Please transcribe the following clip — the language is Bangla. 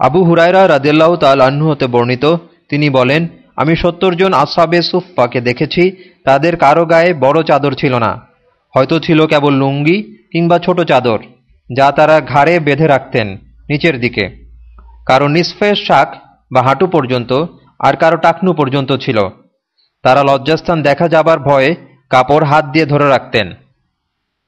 আবু হুরায়রা রাদিল্লাহ তাল হতে বর্ণিত, তিনি বলেন, আমি সত্তর জন আসাবে সুফাকে দেখেছি, তাদের কারও গায়ে বড় চাদর ছিল না। হয়তো ছিল কেবল লুঙ্গি কিংবা ছোট চাদর, যা তারা ঘাড়ে বেঁধে রাখতেন নিচের দিকে। কারও নিসফে শাক বা হাঁটু পর্যন্ত আর কারও টাকনু পর্যন্ত ছিল। তারা লজ্জাস্থান দেখা যাবার ভয়ে কাপড় হাত দিয়ে ধরে রাখতেন।